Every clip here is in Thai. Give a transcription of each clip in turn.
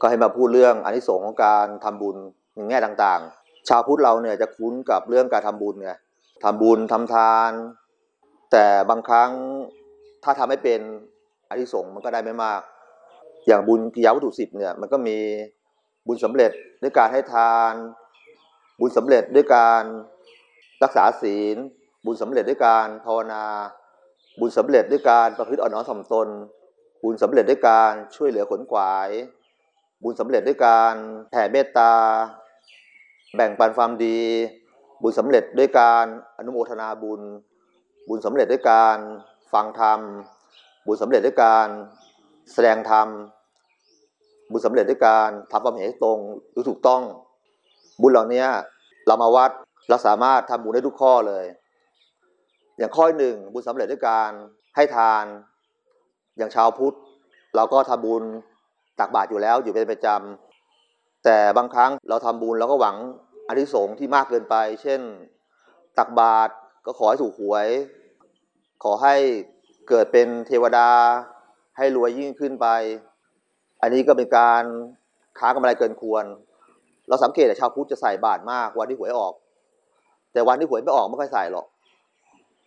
ก็ให้มาพูดเรื่องอานิสงส์ของการทำบุญในแง่ต่างๆ ชาวพุทธเราเนี่ยจะคุ้นกับเรื่องการทำบุญไงทำบุญทำทาน แต่บางครั้งถ้าทำให้เป็นอานิสงส์มันก็ได้ไม่มาก อย่างบุญกิยาวัตถุสิบเนี่ยมันก็มีบุญสำเร็จด้วยการให้ทาน บุญสำเร็จด้วยการรักษาศีล บุญสำเร็จด้วยการภาวนา บุญสำเร็จด้วยการประพฤติอ่อนน้อมถ่อมตน บุญสำเร็จด้วยการช่วยเหลือขนขวาย บุญสำเร็จด้วยการแผ่เมตตา แบ่งปันความดี บุญสำเร็จด้วยการอนุโมทนาบุญ บุญสำเร็จด้วยการฟังธรรม บุญสำเร็จด้วยการแสดงธรรม บุญสำเร็จด้วยการทำความเห็นตรงหรือถูกต้อง บุญเหล่านี้เรามาวัดเราสามารถทำบุญได้ทุกข้อเลย อย่างข้อหนึ่งบุญสำเร็จด้วยการให้ทาน อย่างชาวพุทธ เราก็ทำบุญ ตักบาตรอยู่แล้วอยู่เป็นประจำแต่บางครั้งเราทำบุญเราก็หวังอานิสงส์ที่มากเกินไป เช่น ตักบาตรก็ขอให้ถูกหวย ขอให้เกิดเป็นเทวดา ให้รวยยิ่งขึ้นไป อันนี้ก็เป็นการค้ากำไรเกินควร เราสังเกตแต่ชาวพุทธจะใส่บาตรมากวันที่หวยออก แต่วันที่หวยไม่ออกไม่ค่อยใส่หรอก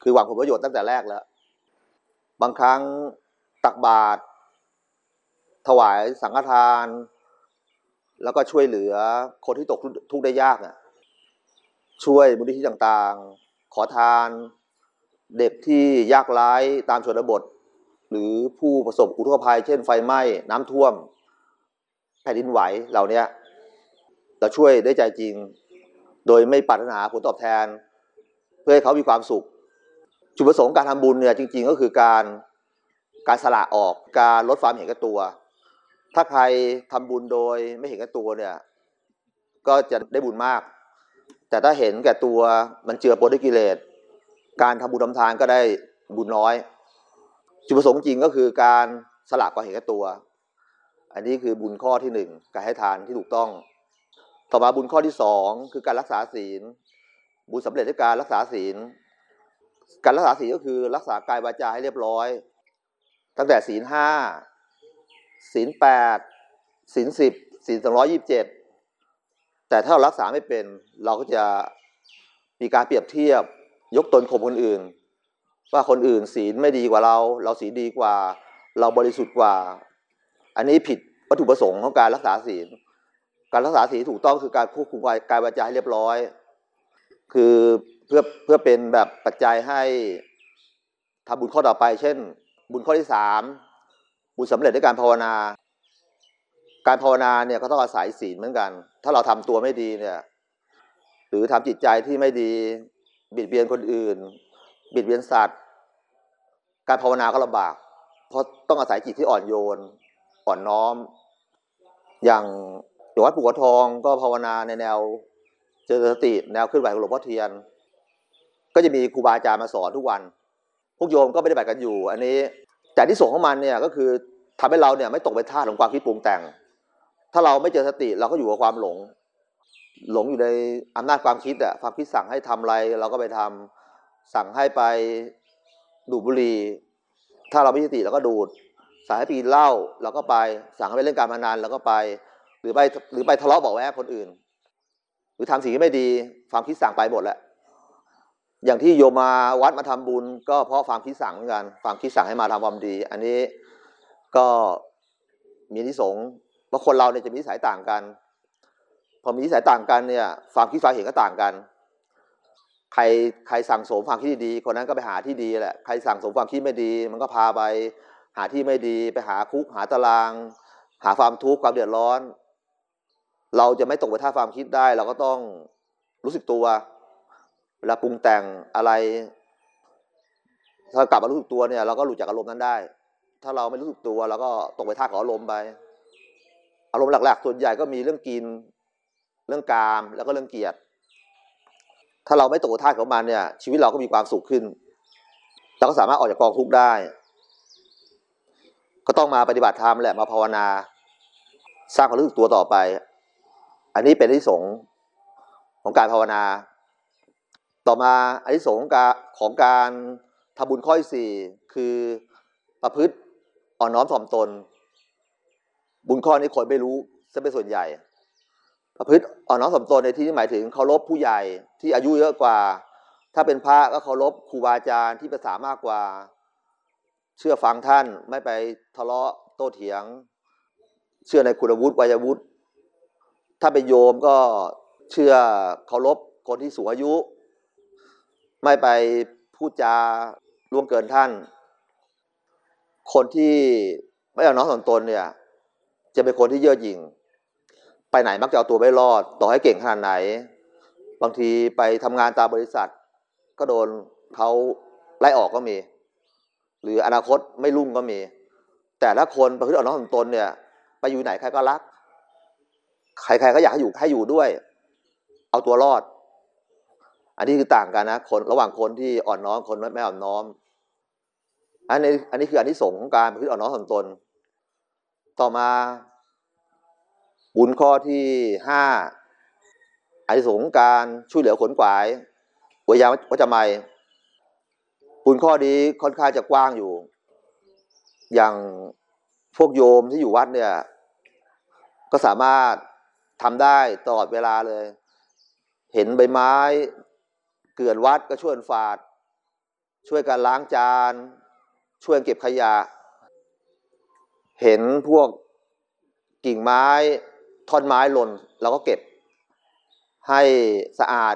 คือหวังผลประโยชน์ตั้งแต่แรกแล้ว บางครั้งตักบาตร ถวายสังฆทาน แล้วก็ช่วยเหลือคนที่ตกทุกข์ได้ยากน่ะช่วยมูลนิธิต่างๆ ขอทานเด็กที่ยากไร้ตามชนบท หรือผู้ประสบอุทกภัย เช่นไฟไหม้น้ำท่วม แผ่นดินไหวเหล่านี้เราช่วยได้ใจจริง โดยไม่ปรารถนาผลตอบแทน เพื่อให้เขามีความสุข จุดประสงค์การทำบุญเนี่ยจริง ๆ ก็คือการการสละออกการลดความเห็นแก่ตัว ถ้าใครทำบุญโดยไม่เห็นแก่ตัวเนี่ย ก็จะได้บุญมาก แต่ถ้าเห็นแก่ตัวมันเจือปนด้วยกิเลส การทำบุญทำทานก็ได้บุญน้อย จุดประสงค์จริงก็คือการสละความเห็นแก่ตัว อันนี้คือบุญข้อที่หนึ่งการให้ทานที่ถูกต้อง ต่อมาบุญข้อที่สองคือการรักษาศีล บุญสำเร็จด้วยการรักษาศีล การรักษาศีลก็คือรักษากายวาจาให้เรียบร้อย ตั้งแต่ศีลห้า ศีลแปดศีลสิบศีลสองร้อยี่บเจ็ดแต่ถ้าเรารักษาไม่เป็นเราก็จะมีการเปรียบเทียบยกตนข่มคนอื่น ว่าคนอื่นศีลไม่ดีกว่าเรา เราศีลดีกว่า เราบริสุทธิ์กว่า อันนี้ผิดวัตถุประสงค์ของการรักษาศีล การรักษาศีลถูกต้องคือการควบคุมกายวาจาให้เรียบร้อย คือเพื่อเพื่อเป็นแบบปัจจัยให้ทำบุญข้อต่อไป เช่น บุญข้อที่สาม บุญสำเร็จด้วยการภาวนา การภาวนาเนี่ยก็ต้องอาศัยศีลเหมือนกัน ถ้าเราทำตัวไม่ดีเนี่ย หรือทำจิตใจที่ไม่ดี บิดเบียนคนอื่น บิดเบียนสัตว์ การภาวนาก็ลำบาก เพราะต้องอาศัยจิตที่อ่อนโยน อ่อนน้อม อย่างหลวงวัดปู่กระทองก็ภาวนาในแนวเจริญสติแนวขึ้นไหวของหลวงพ่อเทียน ก็จะมีครูบาอาจารย์มาสอนทุกวัน พวกโยมก็ไม่ได้แบบกันอยู่ อันนี้แต่ที่ส่งของมันเนี่ยก็คือ ทำให้เราเนี่ยไม่ตกไปท่าของความคิดปรุงแต่ง ถ้าเราไม่เจอสติเราก็อยู่กับความหลง หลงอยู่ในอำนาจความคิดอะความคิดสั่งให้ทำอะไรเราก็ไปทำสั่งให้ไปดูดบุหรี่ถ้าเราไม่สติเราก็ดูด สั่งให้ไปกินเหล้าเราก็ไป สั่งให้ไปเล่นการพนันเราก็ไป หรือไปหรือไปทะเลาะเบอกแวกคนอื่น หรือทำสิ่งที่ไม่ดีความคิดสั่งไปหมดแหละอย่างที่โยมมาวัดมาทำบุญ ก็เพราะความคิดสั่งเหมือนกัน ความคิดสั่งให้มาทำความดี อันนี้ ก็มีนิสงส์เพราะคนเราเนี่ยจะมีนิสัยต่างกัน พอมีนิสัยต่างกันเนี่ยความคิดความเห็นก็ต่างกัน ใครใครสั่งสมความคิดดีคนนั้นก็ไปหาที่ดีแหละใครสั่งสมความคิดไม่ดี มันก็พาไปหาที่ไม่ดี ไปหาคุกหาตาราง หาความทุกข์ความเดือดร้อน เราจะไม่ตกไปท่าความคิดได้ เราก็ต้องรู้สึกตัวเวลาปรุงแต่งอะไรถ้ากลับมารู้สึกตัวเนี่ยเราก็หลุดจากอารมณ์นั้นได้ ถ้าเราไม่รู้สึกตัวเราก็ตกไปท่าของอารมณ์ไป อารมณ์หลักๆ ส่วนใหญ่ก็มีเรื่องกิน เรื่องกามแล้วก็เรื่องเกียรติ ถ้าเราไม่ตกท่าของมันเนี่ย ชีวิตเราก็มีความสุขขึ้นเราก็สามารถออกจากกองทุกข์ได้ ก็ต้องมาปฏิบัติธรรมแหละมาภาวนา สร้างความรู้สึกตัวต่อไป อันนี้เป็นที่สงของการภาวนา ต่อมาอันที่สงของการของการทำบุญข้อที่สี่คือประพฤติ อ่อนน้อมถ่อมตน บุญข้อนี้คนไม่รู้ซะเป็นส่วนใหญ่ ประพฤติอ่อนน้อมถ่อมตนในที่นี้หมายถึงเคารพผู้ใหญ่ที่อายุเยอะกว่า ถ้าเป็นพระก็เคารพครูบาอาจารย์ที่ภาษามากกว่า เชื่อฟังท่านไม่ไปทะเลาะโต้เถียง เชื่อในคุณวุฒิวัยวุฒิถ้าเป็นโยมก็เชื่อเคารพคนที่สูงอายุ ไม่ไปพูดจาล่วงเกินท่าน คนที่ไม่เอาน้องสนตนเนี่ย จะเป็นคนที่เย่อหยิ่ง ไปไหนมักจะเอาตัวไม่รอด ต่อให้เก่งขนาดไหน บางทีไปทำงานตามบริษัท ก็โดนเขาไล่ออกก็มี หรืออนาคตไม่รุ่งก็มี แต่ถ้าคนประพฤติอ่อนน้อมถ่อมตนเนี่ย ไปอยู่ไหนใครก็รัก ใครๆก็อยากให้อยู่ให้อยู่ด้วย เอาตัวรอด อันนี้คือต่างกันนะคนระหว่างคนที่อ่อนน้อมคนไม่อ่อนน้อม อันนี้อันนี้คืออันที่สงของการประพฤติอ่อนน้อมตน ต่อมา บุญข้อที่ห้าอันที่สงของการช่วยเหลือขนขวายวิยาวัจมัยบุญข้อนี้ค่อนข้างจะกว้างอยู่ อย่างพวกโยมที่อยู่วัดเนี่ย ก็สามารถทำได้ตลอดเวลาเลย เห็นใบไม้ เกลื่อนวัดก็ช่วยกันฝาด ช่วยกันล้างจาน ช่วยเก็บขยะ เห็นพวกกิ่งไม้ท่อนไม้หล่นเราก็เก็บ ให้สะอาด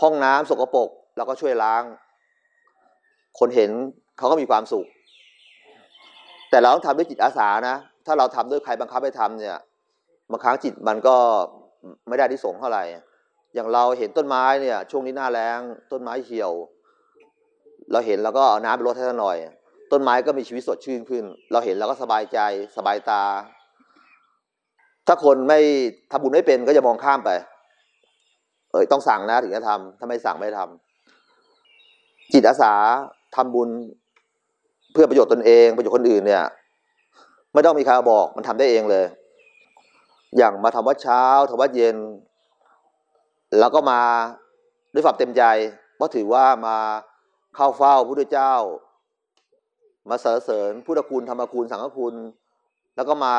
ห้องน้ำสกปรกเราก็ช่วยล้าง คนเห็นเขาก็มีความสุข แต่เราต้องทำด้วยจิตอาสานะ ถ้าเราทำด้วยใครบังคับให้ทำเนี่ยบางครั้งจิตมันก็ไม่ได้ที่สงเท่าไหร่อย่างเราเห็นต้นไม้เนี่ย ช่วงนี้หน้าแล้งต้นไม้เหี่ยว เราเห็นเราก็เอาน้ำไปรดให้หน่อย ต้นไม้ก็มีชีวิตสดชื่นขึ้น เราเห็นเราก็สบายใจสบายตา ถ้าคนไม่ทำบุญไม่เป็นก็จะมองข้ามไป เอยต้องสั่งนะถึงจะทำถ้าไม่สั่งไม่ทำจิตอาสาทำบุญเพื่อประโยชน์ตนเอง ประโยชน์คนอื่นเนี่ย ไม่ต้องมีใครบอกมันทำได้เองเลย อย่างมาทำวัดเช้าทำวัดเย็น แล้วก็มาด้วยความเต็มใจเพราะถือว่ามาเข้าเฝ้าพระพุทธเจ้า มาเสริเสริญพุทธคุณธรรมคุณสังฆคุณ แล้วก็มา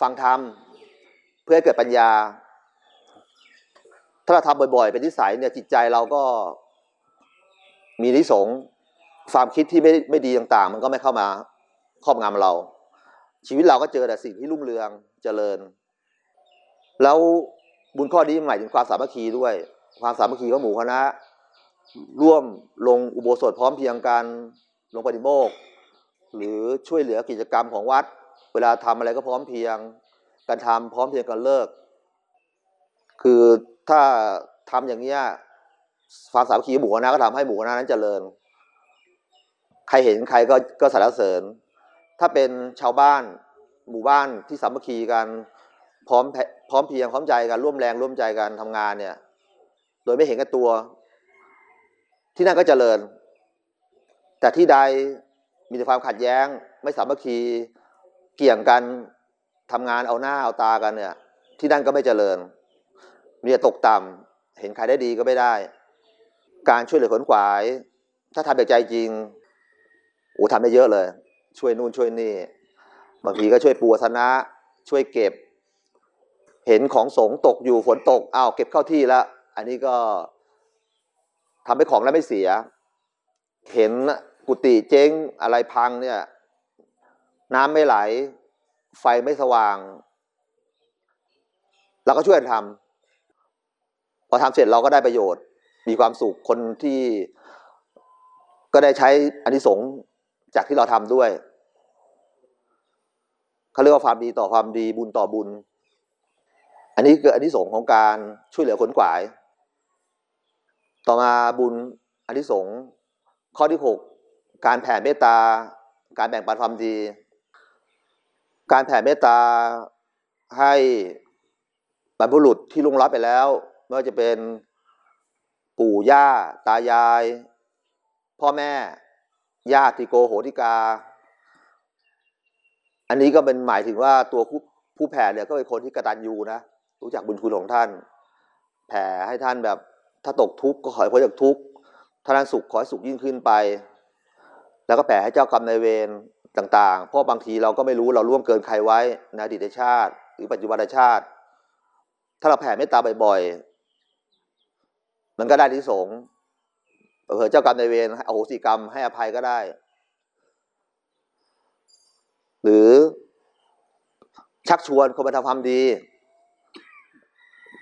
ฟังธรรม เพื่อให้เกิดปัญญา ถ้าเราทำบ่อยๆ เป็นนิสัยเนี่ยจิตใจเราก็มีนิสงความคิดที่ไม่ไม่ดีต่างๆ มันก็ไม่เข้ามาครอบงำเรา ชีวิตเราก็เจอแต่สิ่งที่รุ่งเรืองเจริญ แล้วบุญข้อนี้หมายถึงความสามัคคีด้วย ความสามัคคีของหมู่คณะร่วมลงอุโบสถพร้อมเพียงกัน ลงปฏิโมกหรือช่วยเหลือกิจกรรมของวัด เวลาทำอะไรก็พร้อมเพียงการทำพร้อมเพียงกันเลิก คือถ้าทำอย่างเนี้ยความสามัคคีของหมู่คณะก็ทำให้หมู่คณะนั้นเจริญ ใครเห็นใครก็ก็สรรเสริญ ถ้าเป็นชาวบ้านหมู่บ้านที่สามัคคีกันพร้อมพร้อมเพียงพร้อมใจกันร่วมแรงร่วมใจกันทำงานเนี่ย โดยไม่เห็นกับตัว ที่นั่นก็เจริญ แต่ที่ใดมีแต่ความขัดแย้ง ไม่สามัคคีเกี่ยงกันทำงานเอาหน้าเอาตากันเนี่ย ที่นั่นก็ไม่เจริญ มีแต่ตกต่ำเห็นใครได้ดีก็ไม่ได้ การช่วยเหลือขนขวาย ถ้าทำจากใจจริงโอ้ทำได้เยอะเลย ช่วยนู่นช่วยนี่ บางทีก็ช่วยปูสนะ ช่วยเก็บ เห็นของสงตกอยู่ฝนตกอ้าวเก็บเข้าที่ล้วอันนี้ก็ทำให้ของแล้วไม่เสีย เห็น กุฏิเจ๊งอะไรพังเนี่ย น้ำไม่ไหล ไฟไม่สว่างเราก็ช่วยกันทำพอทำเสร็จเราก็ได้ประโยชน์ มีความสุขคนที่ก็ได้ใช้อานิสงส์จากที่เราทำด้วยเขาเรียกว่าความดีต่อความดีบุญต่อบุญ อันนี้คืออานิสงส์ของการช่วยเหลือขนขวาย ต่อมาบุญอานิสงส์ข้อที่หก การแผ่เมตตา การแบ่งปันความดี การแผ่เมตตาให้บรรพุรุษที่ลุงรับไปแล้วไม่ว่าจะเป็นปู่ย่า ตายาย พ่อแม่ญาติโกโหติกา อันนี้ก็เป็นหมายถึงว่าตัวผู้ผู้แผ่เนี่ยก็เป็นคนที่กระตันยูนะ รู้จักบุญคุณของท่าน แผ่ให้ท่านแบบถ้าตกทุกข์ก็ขอให้พ้นจากทุกข์ถ้าท่านสุขขอให้สุขยิ่งขึ้นไป แล้วก็แผ่ให้เจ้ากรรมนายเวรต่าง ๆ เพราะบางทีเราก็ไม่รู้เราล่วงเกินใครไว้ในอดีตชาติ หรือปัจจุบันชาติ ถ้าเราแผ่เมตตาบ่อยๆ มันก็ได้ที่สงส์เผื่อเจ้ากรรมนายเวรอโหสิกรรมให้อภัยก็ได้ หรือชักชวนคนมาทำความดี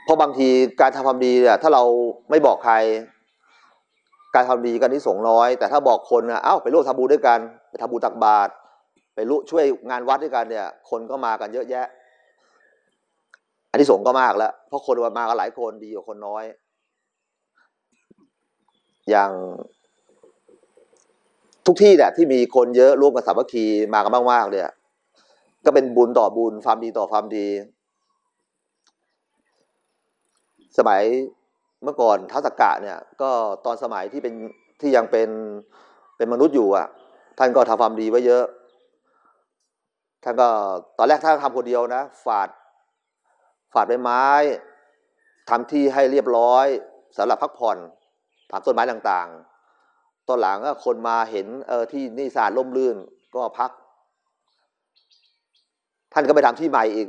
เพราะบางทีการทำความดีเนี่ยถ้าเราไม่บอกใคร การทำดีกันที่สงน้อย แต่ถ้าบอกคนนะเอ้าไปร่วมทำบุญด้วยกันไปทำบุญตักบาตรไปรู้ช่วยงานวัดด้วยกันเนี่ย คนก็มากันเยอะแยะ อันที่สงก็มากแล้ว เพราะคนมากันหลายคนดีกว่าคนน้อย อย่างทุกที่แหละที่มีคนเยอะร่วมกันสามัคคีมากันมากๆเนี่ย ก็เป็นบุญต่อบุญความดีต่อความดี สมัย เมื่อก่อนท้าวสักกะเนี่ย ก็ตอนสมัยที่เป็นที่ยังเป็นเป็นมนุษย์อยู่อะ ท่านก็ทำความดีไว้เยอะ ท่านก็ตอนแรกท่านทำคนเดียวนะ ฝาด ฝาดใบไม้ทำที่ให้เรียบร้อยสำหรับพักผ่อนถามต้นไม้ต่างๆ ตอนหลังก็คนมาเห็นเออที่นี่สะอาดร่มรื่นก็พัก ท่านก็ไปทำที่ใหม่อีก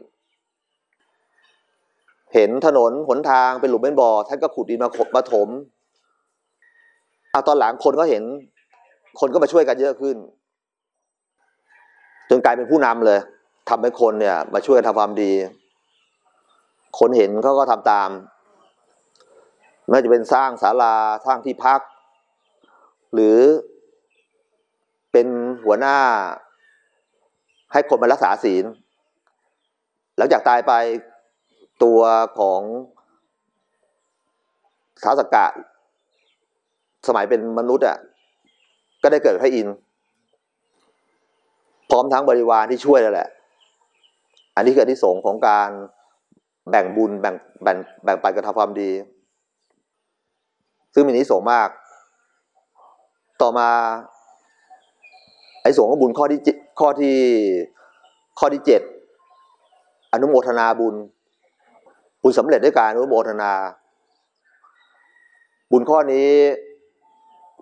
เห็นถนนหนทางเป็นหลุมเป็นบ่อท่านก็ขุดดินมาขบมาถมเอาตอนหลังคนก็เห็น คนก็มาช่วยกันเยอะขึ้น จนกลายเป็นผู้นำเลยทำให้คนเนี่ย มาช่วยกันทำความดี คนเห็นเขาก็ทำตามไม่ว่าจะเป็นสร้างศาลาสร้างที่พัก หรือเป็นหัวหน้า ให้คนมารักษาศีล หลังจากตายไป ตัวของท้าสกกะ สมัยเป็นมนุษย์อะก็ได้เกิดพระอินทร์พร้อมทั้งบริวารที่ช่วยแล้วแหละ อันนี้คือที่สงของการแบ่งบุญแบ่งแบ่งแบ่งปันกระทำความดี ซึ่งมีนิสงมาก ต่อมา ไอ้สงของบุญข้อที่ข้อที่ข้อที่เจ็ดอนุโมทนาบุญ บุญสำเร็จด้วยการอนุโมทนา บุญข้อนี้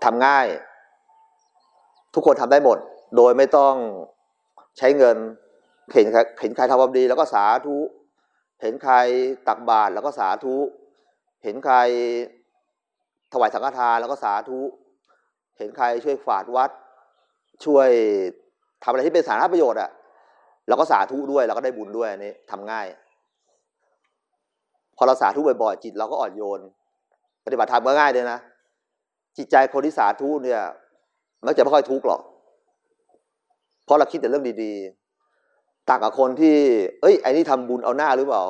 ทำง่าย ทุกคนทำได้หมด โดยไม่ต้องใช้เงินเห็นเห็นใครทำความดี แล้วก็สาธุ เห็นใครตักบาตรแล้วก็สาธุ เห็นใครถวายสังฆทานแล้วก็สาธุ เห็นใครช่วยฝาดวัด ช่วยทำอะไรที่เป็นสาธารณประโยชน์อะแล้วก็สาธุด้วยแล้วก็ได้บุญด้วยนี่ทำง่าย พอเราสาธุบ่อยๆจิตเราก็อ่อนโยน ปฏิบัติธรรมก็ง่ายเลยนะจิตใจคนที่สาธุเนี่ยมักจะไม่ค่อยทุกข์หรอก เพราะเราคิดแต่เรื่องดีๆ ต่างกับคนที่ เอ้ยไอ้นี่ทำบุญเอาหน้าหรือเปล่า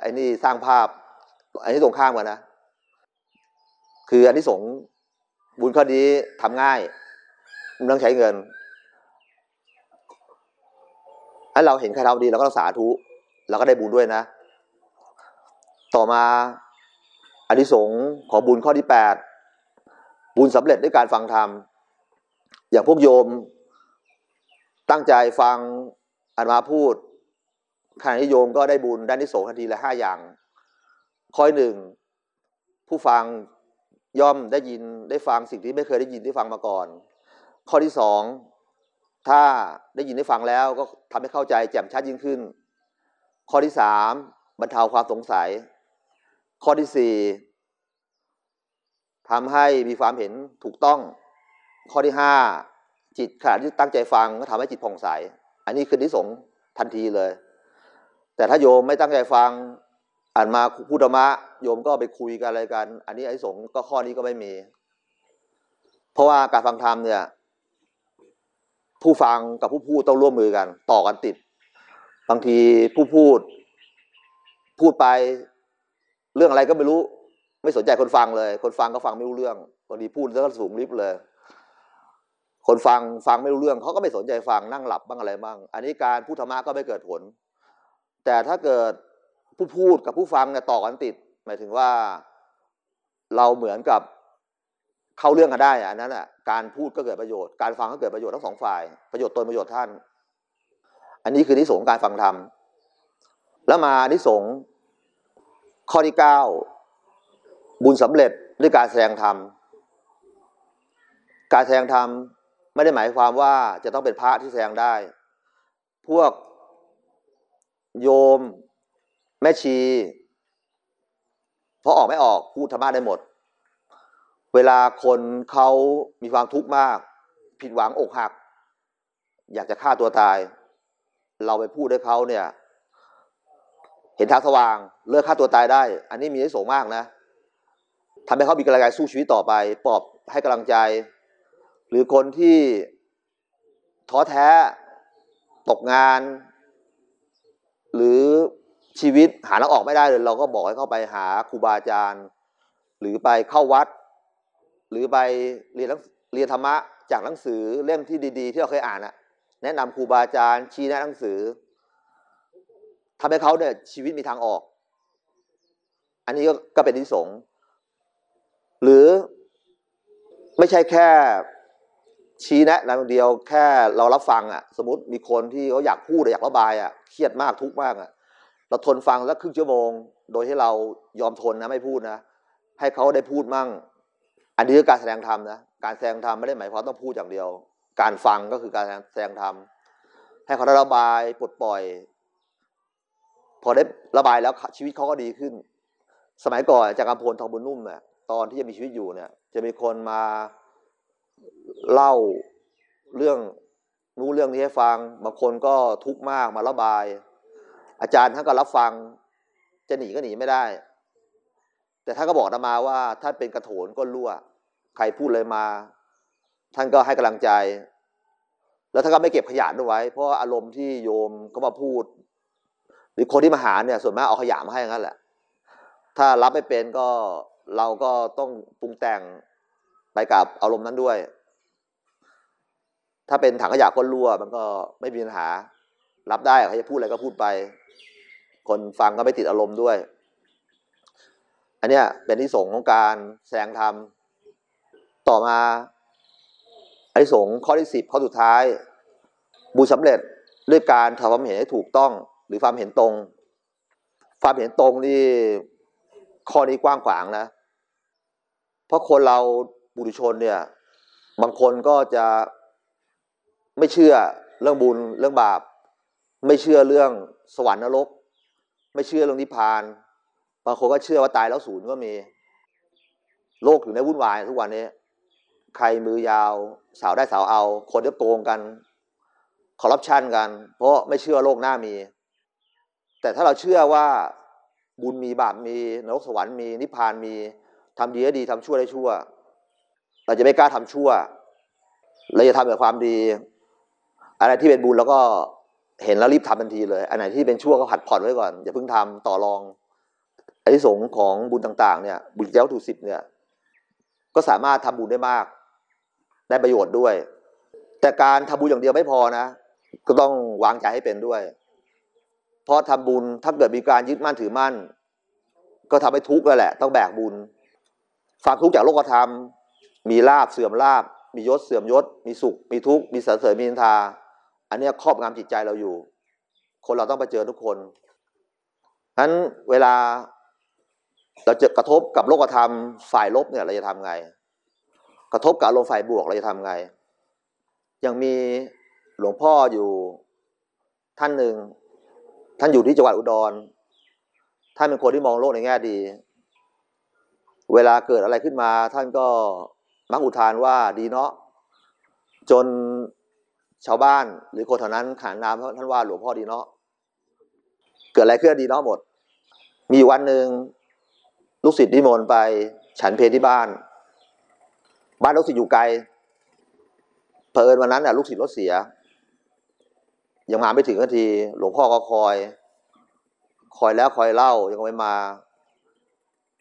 ไอ้นี่สร้างภาพไอ้นี่ตรงข้ามกันนะคืออันนี้สงบุญข้อนี้ทำง่ายไม่ต้องใช้เงินถ้าเราเห็นใครทำดีเราก็ต้องสาธุเราก็ได้บุญด้วยนะ ต่อมาอันที่สงของบุญข้อที่แปดบุญสำเร็จด้วยการฟังธรรม อย่างพวกโยมตั้งใจฟังอันมาพูดขณะที่โยมก็ได้บุญได้นที่สงทันทีละห้าอย่าง ข้อหนึ่งผู้ฟังย่อมได้ยินได้ฟังสิ่งที่ไม่เคยได้ยินได้ฟังมาก่อน ข้อที่สองถ้าได้ยินได้ฟังแล้วก็ทำให้เข้าใจแจ่มชัดยิ่งขึ้น ข้อที่สามบรรเทาความสงสัย ข้อที่สี่ทำให้มีความเห็นถูกต้อง ข้อที่ห้าจิตขณะที่ตั้งใจฟังก็ทำให้จิตผ่องใส อันนี้คือนิสงทันทีเลย แต่ถ้าโยมไม่ตั้งใจฟัง อ่านมาพูดธรรมะโยมก็ไปคุยกันอะไรกัน อันนี้ไอ้สงก็ข้อนี้ก็ไม่มี เพราะว่าการฟังธรรมเนี่ย ผู้ฟังกับผู้พูดต้องร่วมมือกัน ต่อกันติด บางทีผู้พูด พูดไป เรื่องอะไรก็ไม่รู้ ไม่สนใจคนฟังเลย คนฟังก็ฟังไม่รู้เรื่องบางทีพูดแล้วก็สูงลิบเลย คนฟังฟังไม่รู้เรื่องเขาก็ไม่สนใจฟังนั่งหลับบ้างอะไรบ้าง อันนี้การพูดธรรมะก็ไม่เกิดผล แต่ถ้าเกิดผู้พูดกับผู้ฟังเนี่ยต่อกันติด หมายถึงว่าเราเหมือนกับเข้าเรื่องกันได้อันนั้นอะการพูดก็เกิดประโยชน์การฟังก็เกิดประโยชน์ทั้งสองฝ่าย ประโยชน์ตนประโยชน์ท่าน อันนี้คือนิสงการฟังธรรมแล้วมานิสง ข้อที่เก้าบุญสำเร็จด้วยการแสดงธรรม การแสดงธรรมไม่ได้หมายความว่าจะต้องเป็นพระที่แสดงได้ พวกโยม แม่ชีพอออกไม่ออกพูดธรรมะได้หมด เวลาคนเขามีความทุกข์มาก ผิดหวังอกหัก อยากจะฆ่าตัวตาย เราไปพูดให้เขาเนี่ย เห็นทางสว่างเลิกฆ่าตัวตายได้ อันนี้มีให้สงมากนะทำให้เขามีกำลังใจสู้ชีวิตต่อไปปลอบให้กำลังใจ หรือคนที่ท้อแท้ตกงาน หรือชีวิตหาทางออกไม่ได้เลย เราก็บอกให้เข้าไปหาครูบาอาจารย์ หรือไปเข้าวัด หรือไปเรียนเรียนธรรมะจากหนังสือเล่มที่ดี ๆ ที่เราเคยอ่านอะแนะนำครูบาอาจารย์ชี้แนะหนังสือ ทำให้เขาเนี่ยชีวิตมีทางออก อันนี้ก็ก็เป็นที่สงหรือไม่ใช่แค่ชี้แนะนำเดียวแค่เรารับฟังอะ สมมติมีคนที่เขาอยากพูดอยากระบายอะเครียดมากทุกข์มากอะ เราทนฟังสักครึ่งชั่วโมง โดยที่เรายอมทนนะไม่พูดนะให้เขาได้พูดมั่ง อันนี้คือการแสดงธรรมนะการแสดงธรรมไม่ได้หมายความต้องพูดอย่างเดียว การฟังก็คือการแสดงธรรมให้เขาได้ระบายปลดปล่อย พอได้ระบายแล้วชีวิตเขาก็ดีขึ้น สมัยก่อนจากการพลทองบุญนุ่มเนี่ยตอนที่จะมีชีวิตอยู่เนี่ย จะมีคนมาเล่าเรื่องรู้เรื่องนี้ให้ฟังบางคนก็ทุกข์มากมาระบาย อาจารย์ท่านก็รับฟัง จะหนีก็หนีไม่ได้ แต่ท่านก็บอกอามาว่าท่านเป็นกระโถนก็รั่ว ใครพูดเลยมา ท่านก็ให้กำลังใจ แล้วท่านก็ไม่เก็บขยะด้วยไว้ เพราะอารมณ์ที่โยมเขามาพูด หรือคนที่มาหาเนี่ยส่วนมากเอาขยะมาให้งั้นแหละ ถ้ารับไม่เป็นก็เราก็ต้องปรุงแต่งไปกับอารมณ์นั้นด้วย ถ้าเป็นถังขยะก้นรั่ว มันก็ไม่มีปัญหา รับได้ใครจะพูดอะไรก็พูดไป คนฟังก็ไม่ติดอารมณ์ด้วย อันเนี้ยเป็นที่สงของการแสดงธรรมต่อมาอันที่สงข้อที่สิบข้อสุดท้าย บูสำเร็จด้วยการทำความเห็นให้ถูกต้อง หรือความเห็นตรง ความเห็นตรงนี่ข้อนี้กว้างขวางนะ เพราะคนเราบุรุชนเนี่ย บางคนก็จะไม่เชื่อเรื่องบุญเรื่องบาป ไม่เชื่อเรื่องสวรรค์นรก ไม่เชื่อเรื่องนิพพาน บางคนก็เชื่อว่าตายแล้วศูนย์ก็มี โลกถึงได้วุ่นวายทุกวันนี้ ใครมือยาวสาวได้สาวเอา คนเดียโกงกันคอร์รัปชันกัน เพราะไม่เชื่อโลกหน้ามี แต่ถ้าเราเชื่อว่าบุญมีบาปมีนรกสวรรค์มีนิพพานมีทำดีได้ดีทำชั่วได้ชั่ว เราจะไม่กล้าทำชั่วเราจะทำแต่ความดี อะไรที่เป็นบุญแล้วก็เห็นแล้วรีบทำทันทีเลย อันไหนที่เป็นชั่วก็ผัดผ่อนไว้ก่อน อย่าเพิ่งทำต่อรองอันที่สงของบุญต่างๆ เนี่ย บุญเจ้าถูกสิบเนี่ย ก็สามารถทำบุญได้มาก ได้ประโยชน์ด้วย แต่การทำบุญอย่างเดียวไม่พอนะ ก็ต้องวางใจให้เป็นด้วย เพราะทำบุญถ้าเกิดมีการยึดมั่นถือมั่น ก็ทำให้ทุกข์แล้วแหละ ต้องแบกบุญความทุกข์จากโลกธรรม มีลาบเสื่อมลาบ มียศเสื่อมยศ มีสุข มีทุกข์มีสรรเสริญมีนินทา อันนี้ครอบงำจิตใจเราอยู่ คนเราต้องไปเจอทุกคนฉะนั้นเวลาเราจะกระทบกับโลกธรรมฝ่ายลบเนี่ยเราจะทำไง กระทบกับอารมณ์ฝ่ายบวกเราจะทำไง ยังมีหลวงพ่ออยู่ท่านหนึ่ง ท่านอยู่ที่จังหวัดอุดร ท่านเป็นคนที่มองโลกในแง่ดี เวลาเกิดอะไรขึ้นมา ท่านก็มักอุทานว่าดีเนาะ จนชาวบ้านหรือคนแถวนั้นขานนามท่านว่าหลวงพ่อดีเนาะ เกิดอะไรขึ้นดีเนาะหมด มีวันหนึ่งลูกศิษย์นิมนต์ไปฉันเพลที่บ้าน บ้านลูกศิษย์อยู่ไกล เผอิญวันนั้นน่ะลูกศิษย์รถเสีย ยังมาไม่ถึงนาที หลวงพ่อก็คอย คอยแล้วคอยเล่ายังไม่มา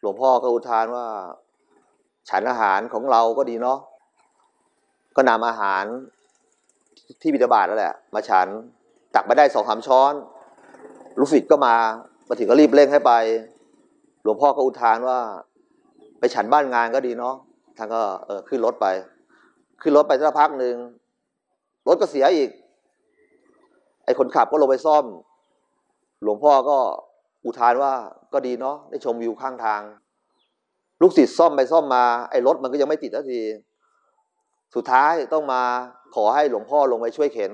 หลวงพ่อก็อุทานว่า ฉันอาหารของเราก็ดีเนาะก็นำอาหารที่บิดาบาตแล้วแหละ มาฉันตักไปได้สองสามช้อน ลูกศิษย์ก็มามาถึงก็รีบเร่งให้ไป หลวงพ่อก็อุทานว่า ไปฉันบ้านงานก็ดีเนาะท่านก็เออขึ้นรถไป ขึ้นรถไปสักพักหนึ่งรถก็เสียอีก ไอ้คนขับก็ลงไปซ่อม หลวงพ่อก็อุทานว่าก็ดีเนาะได้ชมวิวข้างทาง ลูกศิษย์ซ่อมไปซ่อมมา ไอ้รถมันก็ยังไม่ติดสักที สุดท้ายต้องมาขอให้หลวงพ่อลงไปช่วยเข็น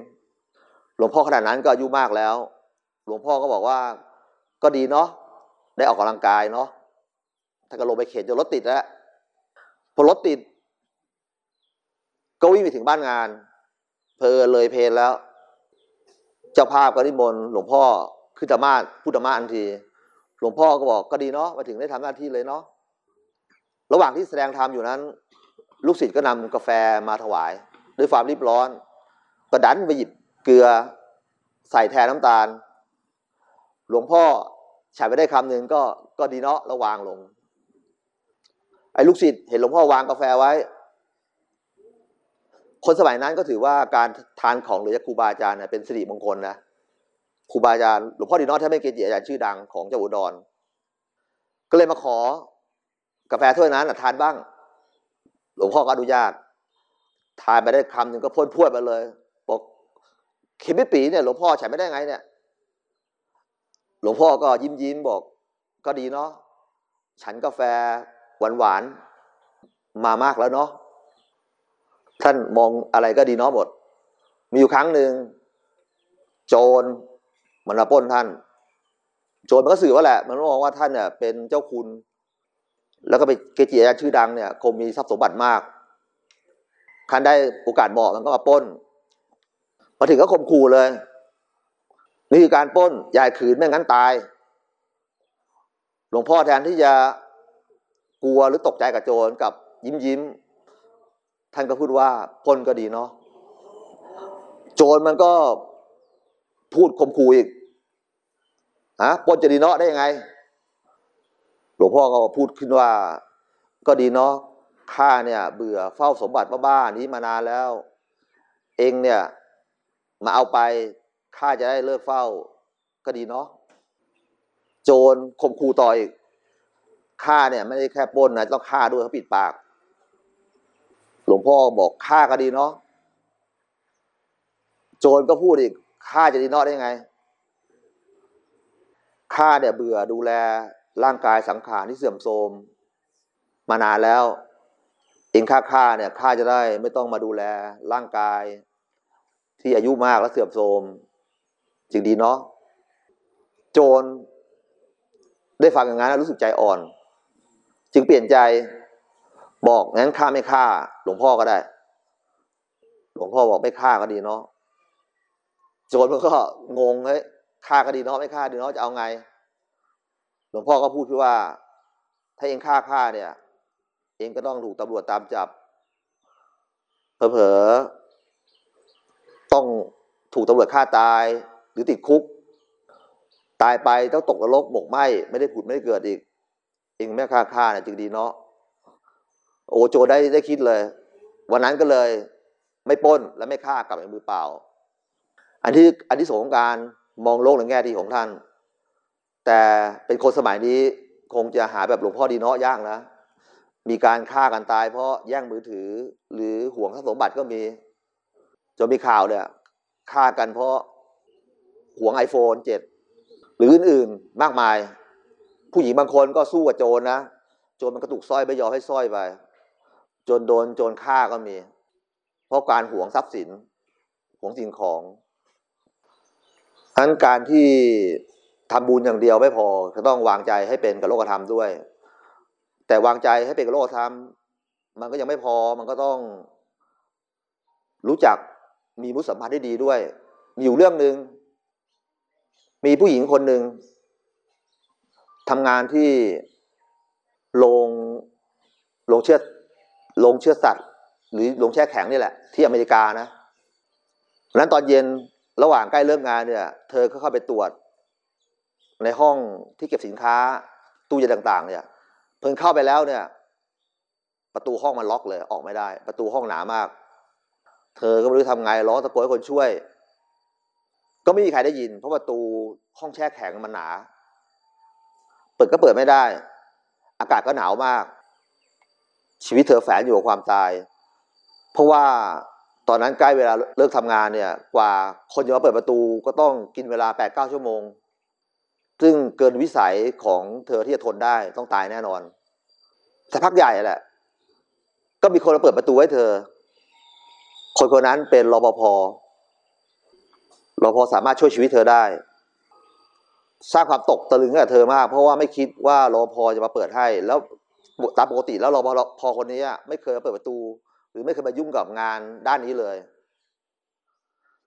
หลวงพ่อขนาดนั้นก็อายุมากแล้ว หลวงพ่อก็บอกว่าก็ดีเนาะได้ออกกำลังกายเนาะถ้าก็ลงไปเข็นจนรถติดแล้วพอรถติด ก็วิ่งไปถึงบ้านงาน เพอเลยเพลแล้ว เจ้าภาพก็นิมนต์หลวงพ่อขึ้นธรรมาพูดธรรมาสทันที หลวงพ่อก็บอกก็ดีเนาะมาถึงได้ทำหน้าที่เลยเนาะระหว่างที่แสดงธรรมอยู่นั้น ลูกศิษย์ก็นำกาแฟมาถวาย ด้วยความรีบร้อนก็ดันไปหยิบเกลือใส่แทนน้ำตาล หลวงพ่อฉันไปได้คำหนึ่งก็ก็ดีเนาะแล้ววางลง ไอ้ลูกศิษย์เห็นหลวงพ่อวางกาแฟไว้ คนสมัยนั้นก็ถือว่าการทานของหลือจากครูบาอาจารย์เป็นสิริมงคลนะครูบาอาจารย์หลวงพ่อดีนอท่านเป็นเกจิอาจารย์ชื่อดังของเจ้าอุดร ก็เลยมาขอกาแฟถ้วยนั้นทานบ้าง หลวงพ่อก็อนุญาต ทานไปได้คำหนึ่งก็พ่นพรวดไปเลยบอกเข็มไม่ปีเนี่ยหลวงพ่อฉันไม่ได้ไงเนี่ย หลวงพ่อก็ยิ้มยิ้มบอก ก็ดีเนาะฉันกาแฟหวานหวานมามากแล้วเนาะ ท่านมองอะไรก็ดีเนาะหมด มีอยู่ครั้งหนึ่งโจรมันมาป้นท่าน โจรมันก็สื่อว่าแหละ มันมองว่าท่านเนี่ยเป็นเจ้าคุณ แล้วก็ไปนเกจิอาจารย์ชื่อดังเนี่ยคงมีทรัพย์สมบัติมากคันได้โอกาสเหมาะมันก็มาป้นมาถึงก็ข่มขู่เลย นี่คือการป้นยายขืนไม่งั้นตาย หลวงพ่อแทนที่จะกลัวหรือตกใจกับโจรกับยิ้มยิ้ม ท่านก็พูดว่าปล้นก็ดีเนาะโจรมันก็พูดข่มขู่อีกฮะปล้นจะดีเนาะได้ยังไง หลวงพ่อก็พูดขึ้นว่า ก็ดีเนาะข้าเนี่ย เบื่อเฝ้าสมบัติบ้าๆนี้มานานแล้ว เองเนี่ย มาเอาไปข้าจะได้เลิกเฝ้า ก็ดีเนาะโจรข่มขู่ต่ออีกข้าเนี่ย ไม่ได้แค่ปล้นนะต้องฆ่าด้วยเขาปิดปาก หลวงพ่อบอกฆ่าก็ดีเนาะโจรก็พูดอีกฆ่าจะดีเนาะได้ไงข้าเนี่ยเบื่อดูแลร่างกายสังขารที่เสื่อมโทรมมานานแล้วเองข้าข้าเนี่ยข้าจะได้ไม่ต้องมาดูแลร่างกาย ที่อายุมากและเสื่อมโทรมจึงดีเนาะโจรได้ฟังอย่างนั้นรู้สึกใจอ่อน จึงเปลี่ยนใจ บอกงั้นข้าไม่ฆ่า หลวงพ่อก็ได้ หลวงพ่อบอกไม่ฆ่าก็ดีเนาะโจรมันก็งงเฮ้ยฆ่าก็ดีเนาะไม่ฆ่าดีเนาะจะเอาไง หลวงพ่อก็พูดที่ว่า ถ้าเองฆ่าฆ่าเนี่ย เองก็ต้องถูกตำรวจตามจับเผลอๆต้องถูกตำรวจฆ่าตาย หรือติดคุก ตายไปต้องตกนรกหมกไหมไม่ได้ผุดไม่ได้เกิดอีก เองไม่ฆ่าฆ่าเนี่ยจึงดีเนาะ โอ้โจได้ได้คิดเลย วันนั้นก็เลยไม่ปล้นและไม่ฆ่ากลับไปมือเปล่า อันที่อันที่สงของการมองโลกในแง่ดีของท่าน แต่เป็นคนสมัยนี้คงจะหาแบบหลวงพ่อดีเนาะยากนะ มีการฆ่ากันตาย เพราะแย่งมือถือหรือห่วงทรัพย์สมบัติก็มีจนมีข่าวเนี่ยฆ่ากันเพราะห่วง iPhone 7 หรืออื่นๆมากมาย ผู้หญิงบางคนก็สู้กับโจรนะโจรมันกระตุกสร้อยไม่ยอมให้สร้อยไป จนโดนโจรฆ่าก็มี เพราะการห่วงทรัพย์สินห่วงสิ่งของทั้นการที่ทำบุญอย่างเดียวไม่พอก็ต้องวางใจให้เป็นกับโลกธรรมด้วย แต่วางใจให้เป็นกับโลกธรรม มันก็ยังไม่พอมันก็ต้อง รู้จักมีมุสสัมพันธ์ได้ดีด้วย มีอยู่เรื่องหนึ่งมีผู้หญิงคนหนึ่งทำงานที่โรงโรงเชือด โรงเชื้อสัตว์ หรือโรงแช่แข็งนี่แหละ ที่อเมริกานะนั้นตอนเย็นระหว่างใกล้เลิกงานเนี่ย เธอก็เข้าไปตรวจ ในห้องที่เก็บสินค้า ตู้เย็นต่าง ๆ เนี่ย เพิ่งเข้าไปแล้วเนี่ย ประตูห้องมันล็อกเลย ออกไม่ได้ ประตูห้องหนามาก เธอก็ไม่รู้ทำไงร้องตะโกนให้คนช่วย ก็ไม่มีใครได้ยิน เพราะประตูห้องแช่แข็งมันหนา เปิดก็เปิดไม่ได้ อากาศก็หนาวมาก ชีวิตเธอแฝงอยู่กับความตาย เพราะว่าตอนนั้นใกล้เวลาเลิกทำงานเนี่ยกว่าคนจะมาเปิดประตูก็ต้องกินเวลาแปดเก้าชั่วโมง ซึ่งเกินวิสัยของเธอที่จะทนได้ต้องตายแน่นอนสักพักใหญ่แหละ ก็มีคนมาเปิดประตูให้เธอ คนคนนั้นเป็นรปภรปภสามารถช่วยชีวิตเธอได้ สร้างความตกตะลึงให้กับเธอมาก เพราะว่าไม่คิดว่ารปภจะมาเปิดให้ แล้ว ตามปกติแล้วรปภคนนี้ไม่เคยมาเปิดประตู หรือไม่เคยมายุ่งกับงานด้านนี้เลย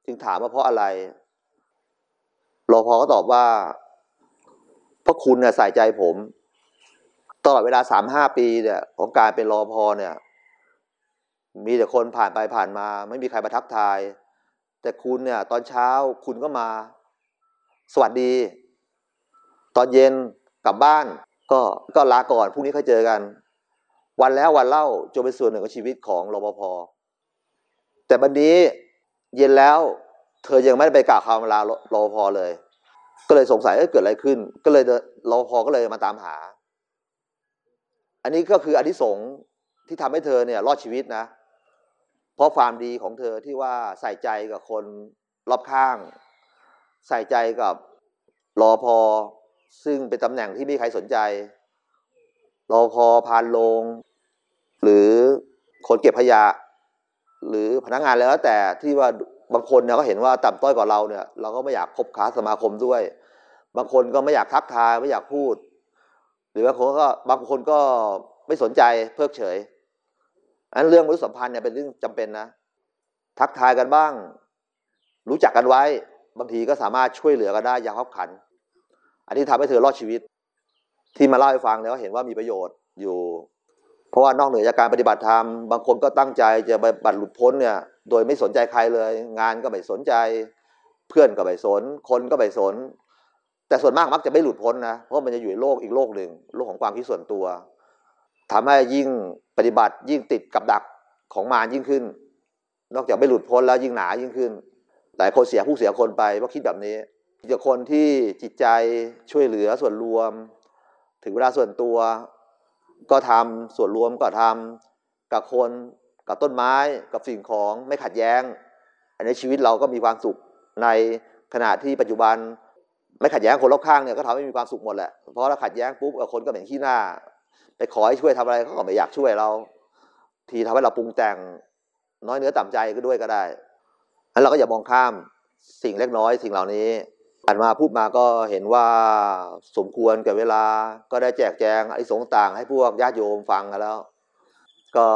จึงถามว่าเพราะอะไรรปภก็ตอบว่าเพราะคุณเนี่ยใส่ใจผม ตลอดเวลาสามห้าปีเนี่ยของการเป็นรอพอเนี่ย มีแต่คนผ่านไปผ่านมา ไม่มีใครมาทักทาย แต่คุณเนี่ย ตอนเช้าคุณก็มา สวัสดี ตอนเย็นกลับบ้าน ก็ก็ลาก่อนพรุ่งนี้ค่อยเจอกัน วันแล้ววันเล่าจนเป็นส่วนหนึ่งของชีวิตของรปภแต่บันนี้เย็นแล้ว เธอยังไม่ได้ไปกล่าวคำลารปภเลย ก็เลยสงสัยเอ้ยเกิดอะไรขึ้น ก็เลยรปภก็เลยมาตามหา อันนี้ก็คืออนิสงที่ทำให้เธอเนี่ยรอดชีวิตนะ เพราะความดีของเธอที่ว่าใส่ใจกับคนรอบข้าง ใส่ใจกับรอพอ ซึ่งเป็นตำแหน่งที่ไม่มีใครสนใจรอพอพานโลงหรือคนเก็บขยะ หรือพนักงานแล้วแต่ที่ว่าบางคนเนี่ยก็เห็นว่าต่ำต้อยกว่าเราเนี่ย เราก็ไม่อยากคบค้าสมาคมด้วย บางคนก็ไม่อยากทักทายไม่อยากพูด หรือบางคนก็บางคนก็ไม่สนใจเพิกเฉยอันเรื่องมนุษยสัมพันธ์เนี่ยเป็นเรื่องจำเป็นนะทักทายกันบ้าง รู้จักกันไว้ บางทีก็สามารถช่วยเหลือกันได้อยางขับขัน อันนี้ทำให้เธอรอดชีวิต ที่มาเล่าให้ฟังแล้วเห็นว่ามีประโยชน์อยู่ เพราะว่านอกเหนือจากการปฏิบัติธรรมบางคนก็ตั้งใจจะบัตรหลุดพ้นเนี่ย โดยไม่สนใจใครเลย งานก็ไม่สนใจ เพื่อนก็ไม่สน คนก็ไม่สน แต่ส่วนมากมักจะไม่หลุดพ้นนะเพราะมันจะอยู่ในโลกอีกโลกหนึ่งโลกของความคิดส่วนตัวทำให้ยิ่งปฏิบัติยิ่งติดกับดักของมารยิ่งขึ้น นอกจากไม่หลุดพ้นแล้วยิ่งหนายิ่งขึ้นหลายคนเสียผู้เสียคนไปเพราะคิดแบบนี้ จะคนที่จิตใจช่วยเหลือส่วนรวม ถึงเวลาส่วนตัวก็ทำส่วนรวมก็ทำกับคนกับต้นไม้กับสิ่งของไม่ขัดแย้ง อันนี้ชีวิตเราก็มีความสุขในขณะที่ปัจจุบันไม่ขัดแย้งคนรอบข้างเนี่ยก็ทำให้มีความสุขหมดแหละเพราะถ้าขัดแย้งปุ๊บคนก็เหม็นขี้หน้า ไปขอให้ช่วยทำอะไรเขาก็ไม่อยากช่วยเรา ทีทำให้เราปรุงแต่งน้อยเนื้อต่ำใจก็ด้วยก็ได้อันเราก็อย่ามองข้ามสิ่งเล็กน้อยสิ่งเหล่านี้ อันมาพูดมาก็เห็นว่าสมควรกับเวลา ก็ได้แจกแจงอริสงต่างให้พวกญาติโยมฟังกันแล้ว ก็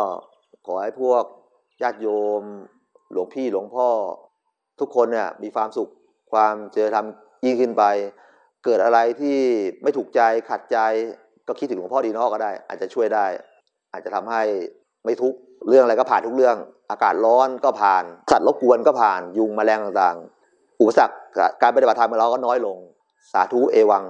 ขอให้พวกญาติโยม หลวงพี่หลวงพ่อ ทุกคนเนี่ยมีความสุขความเจอทำยิ่งขึ้นไป เกิดอะไรที่ไม่ถูกใจขัดใจก็คิดถึงหลวงพ่อดีนอกก็ได้ อาจจะช่วยได้ อาจจะทำให้ไม่ทุกเรื่องอะไรก็ผ่านทุกเรื่อง อากาศร้อนก็ผ่าน สัตว์รบกวนก็ผ่านยุงแมลงต่างๆ อุปสรรค การปฏิบัติธรรมของเราก็น้อยลง สาธุเอวัง